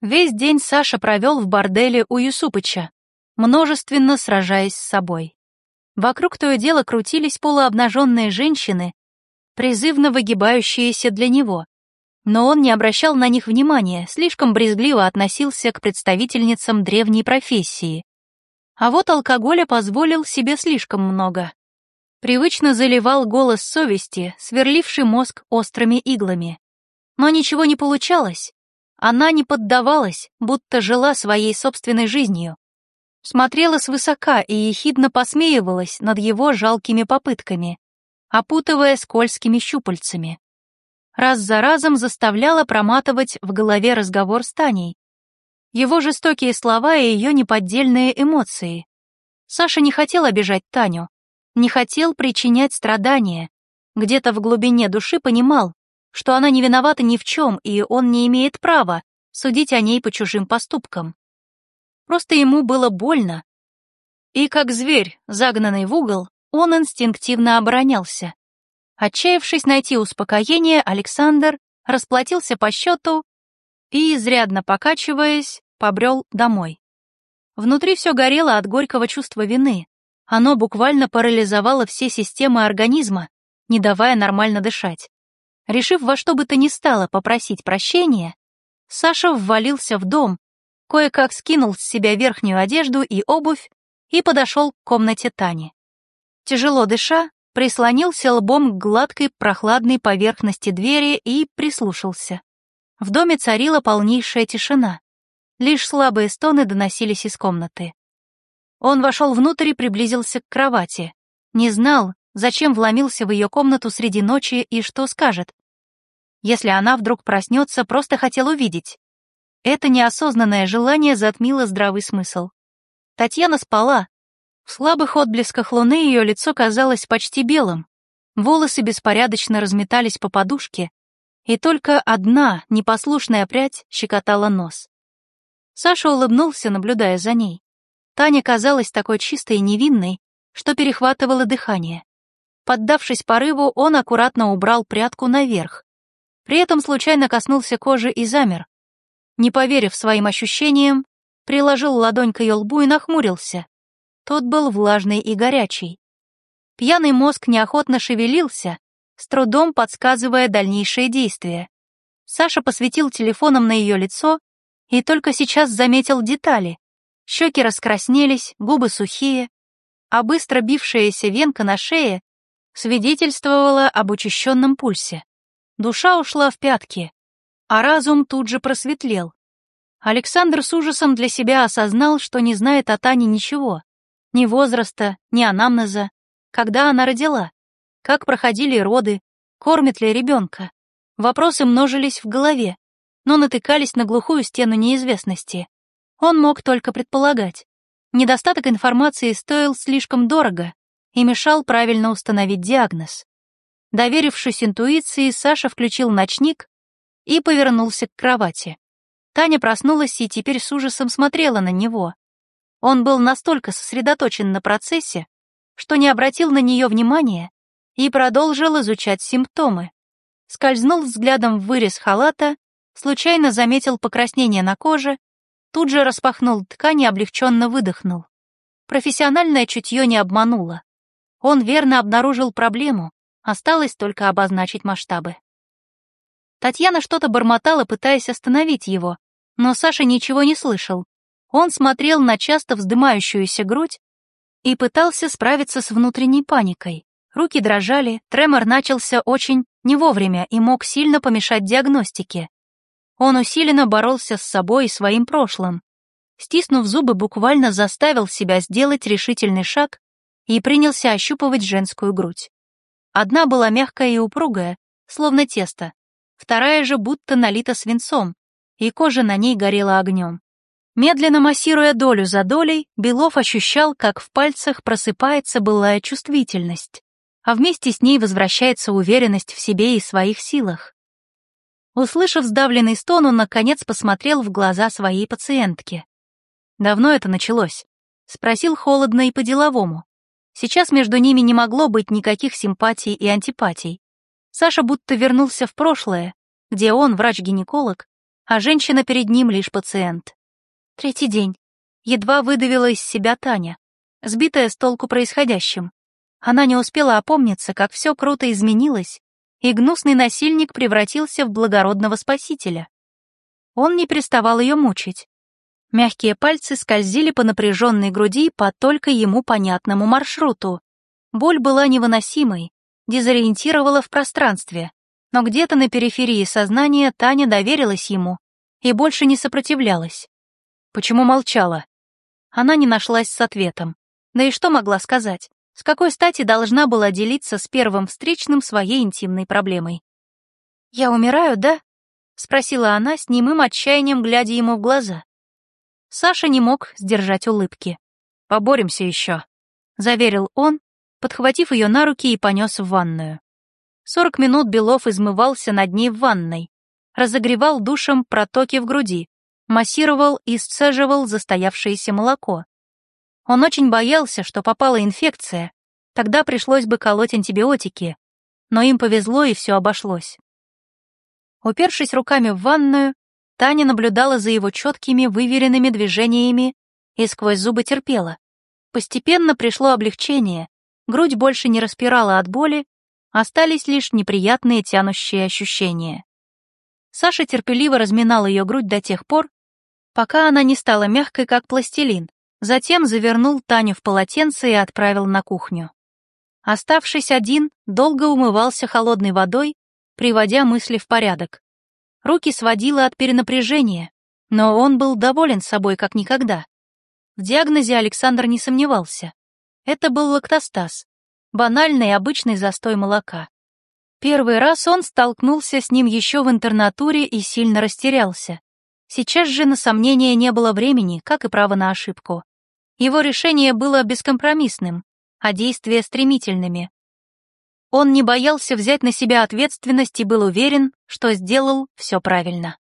Весь день Саша провел в борделе у Юсупыча, множественно сражаясь с собой. Вокруг то и дело крутились полуобнаженные женщины, призывно выгибающиеся для него. Но он не обращал на них внимания, слишком брезгливо относился к представительницам древней профессии. А вот алкоголя позволил себе слишком много. Привычно заливал голос совести, сверливший мозг острыми иглами. Но ничего не получалось. Она не поддавалась, будто жила своей собственной жизнью. Смотрела свысока и ехидно посмеивалась над его жалкими попытками, опутывая скользкими щупальцами. Раз за разом заставляла проматывать в голове разговор с Таней. Его жестокие слова и ее неподдельные эмоции. Саша не хотел обижать Таню, не хотел причинять страдания. Где-то в глубине души понимал, что она не виновата ни в чем, и он не имеет права судить о ней по чужим поступкам. Просто ему было больно. И как зверь, загнанный в угол, он инстинктивно оборонялся. Отчаявшись найти успокоение, Александр расплатился по счету и, изрядно покачиваясь, побрел домой. Внутри все горело от горького чувства вины. Оно буквально парализовало все системы организма, не давая нормально дышать. Решив во что бы то ни стало попросить прощения, Саша ввалился в дом, кое-как скинул с себя верхнюю одежду и обувь и подошел к комнате Тани. Тяжело дыша, прислонился лбом к гладкой прохладной поверхности двери и прислушался. В доме царила полнейшая тишина. Лишь слабые стоны доносились из комнаты. Он вошел внутрь и приблизился к кровати. Не знал, зачем вломился в ее комнату среди ночи и что скажет. Если она вдруг проснется, просто хотел увидеть. Это неосознанное желание затмило здравый смысл. Татьяна спала. В слабых отблесках луны ее лицо казалось почти белым. Волосы беспорядочно разметались по подушке, и только одна непослушная прядь щекотала нос. Саша улыбнулся, наблюдая за ней. Таня казалась такой чистой и невинной, что перехватывало дыхание. Поддавшись порыву, он аккуратно убрал прядку наверх. При этом случайно коснулся кожи и замер. Не поверив своим ощущениям, приложил ладонь к ее лбу и нахмурился. Тот был влажный и горячий. Пьяный мозг неохотно шевелился, с трудом подсказывая дальнейшие действия. Саша посветил телефоном на ее лицо и только сейчас заметил детали. Щеки раскраснелись, губы сухие, а быстро бившаяся венка на шее свидетельствовала об учащенном пульсе. Душа ушла в пятки, а разум тут же просветлел. Александр с ужасом для себя осознал, что не знает о Тане ничего. Ни возраста, ни анамнеза, когда она родила, как проходили роды, кормит ли ребенка. Вопросы множились в голове, но натыкались на глухую стену неизвестности. Он мог только предполагать. Недостаток информации стоил слишком дорого, и мешал правильно установить диагноз. Доверившись интуиции, Саша включил ночник и повернулся к кровати. Таня проснулась и теперь с ужасом смотрела на него. Он был настолько сосредоточен на процессе, что не обратил на нее внимания и продолжил изучать симптомы. Скользнул взглядом в вырез халата, случайно заметил покраснение на коже, тут же распахнул ткань и облегченно выдохнул. Профессиональное чутье не обмануло. Он верно обнаружил проблему, осталось только обозначить масштабы. Татьяна что-то бормотала, пытаясь остановить его, но Саша ничего не слышал. Он смотрел на часто вздымающуюся грудь и пытался справиться с внутренней паникой. Руки дрожали, тремор начался очень не вовремя и мог сильно помешать диагностике. Он усиленно боролся с собой и своим прошлым. Стиснув зубы, буквально заставил себя сделать решительный шаг и принялся ощупывать женскую грудь. Одна была мягкая и упругая, словно тесто, вторая же будто налита свинцом, и кожа на ней горела огнем. Медленно массируя долю за долей, Белов ощущал, как в пальцах просыпается былая чувствительность, а вместе с ней возвращается уверенность в себе и своих силах. Услышав сдавленный стон, он наконец посмотрел в глаза своей пациентки. «Давно это началось?» — спросил холодно и по-деловому. Сейчас между ними не могло быть никаких симпатий и антипатий. Саша будто вернулся в прошлое, где он, врач-гинеколог, а женщина перед ним лишь пациент. Третий день. Едва выдавила из себя Таня, сбитая с толку происходящим. Она не успела опомниться, как все круто изменилось, и гнусный насильник превратился в благородного спасителя. Он не переставал ее мучить. Мягкие пальцы скользили по напряженной груди по только ему понятному маршруту. Боль была невыносимой, дезориентировала в пространстве, но где-то на периферии сознания Таня доверилась ему и больше не сопротивлялась. Почему молчала? Она не нашлась с ответом. Да и что могла сказать? С какой стати должна была делиться с первым встречным своей интимной проблемой? «Я умираю, да?» — спросила она с немым отчаянием, глядя ему в глаза. Саша не мог сдержать улыбки. «Поборемся еще», — заверил он, подхватив ее на руки и понес в ванную. Сорок минут Белов измывался над ней в ванной, разогревал душем протоки в груди, массировал и сцеживал застоявшееся молоко. Он очень боялся, что попала инфекция, тогда пришлось бы колоть антибиотики, но им повезло и все обошлось. Упершись руками в ванную, Таня наблюдала за его четкими, выверенными движениями и сквозь зубы терпела. Постепенно пришло облегчение, грудь больше не распирала от боли, остались лишь неприятные тянущие ощущения. Саша терпеливо разминал ее грудь до тех пор, пока она не стала мягкой, как пластилин, затем завернул Таню в полотенце и отправил на кухню. Оставшись один, долго умывался холодной водой, приводя мысли в порядок. Руки сводило от перенапряжения, но он был доволен собой как никогда. В диагнозе Александр не сомневался. Это был лактостаз, банальный обычный застой молока. Первый раз он столкнулся с ним еще в интернатуре и сильно растерялся. Сейчас же на сомнение не было времени, как и право на ошибку. Его решение было бескомпромиссным, а действия стремительными. Он не боялся взять на себя ответственность и был уверен, что сделал все правильно.